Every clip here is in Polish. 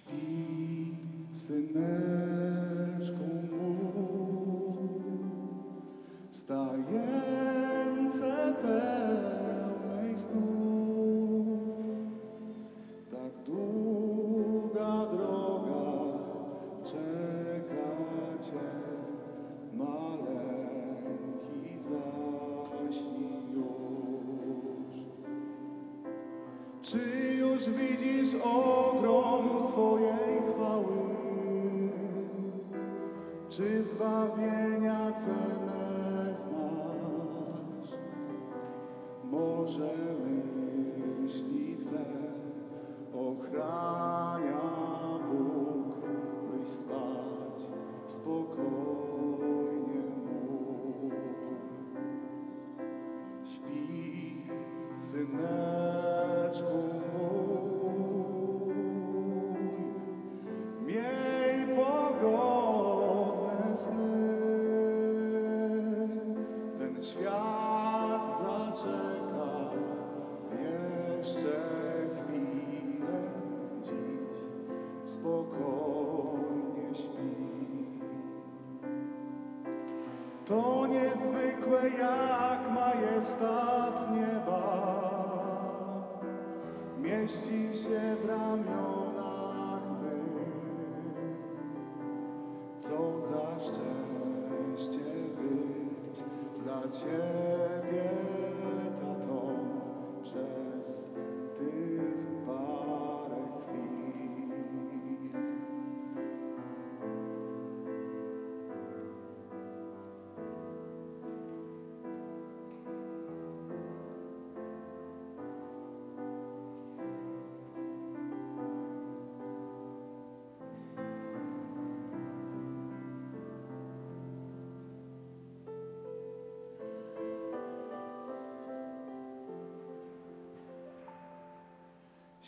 Śpi, syneczku mój, wstające pełnej snu. Tak długa droga czeka cię, maleńki zaśnij już. Czy już widzisz ogrom swojej chwały? Czy zbawienia cenę znasz? Może myśli Twe ochrania Bóg, byś spać spokojnie mógł. Śpi, syneczku To niezwykłe jak majestat nieba mieści się w ramionach mych. Co za szczęście być dla Ciebie,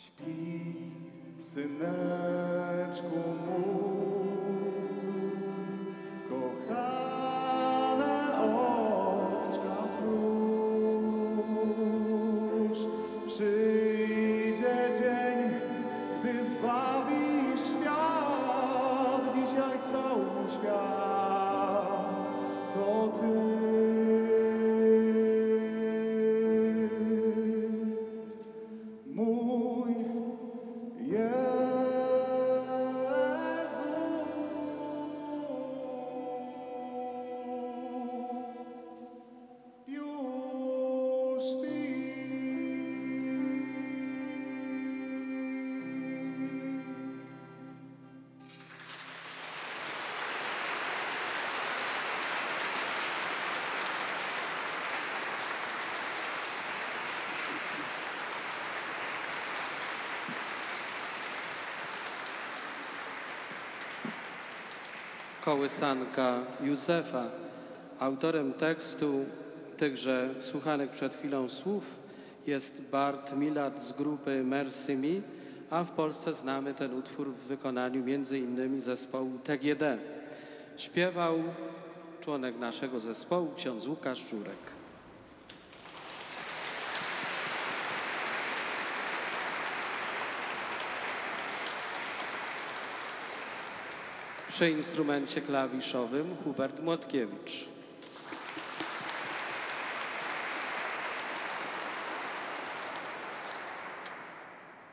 Śpi, syneczku mój, kochane oczka zmruż. Przyjdzie dzień, gdy zbawisz świat, dzisiaj cały świat to Ty. Mój Jezu, Kołysanka Józefa. Autorem tekstu tychże słuchanych przed chwilą słów jest Bart Milat z grupy Mercy Me, a w Polsce znamy ten utwór w wykonaniu innymi zespołu TGD. Śpiewał członek naszego zespołu, ksiądz Łukasz Żurek. Przy instrumencie klawiszowym Hubert Młotkiewicz.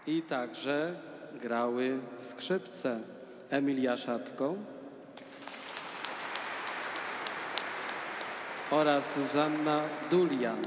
I także grały skrzypce Emilia Szatko oraz Zuzanna Dulian.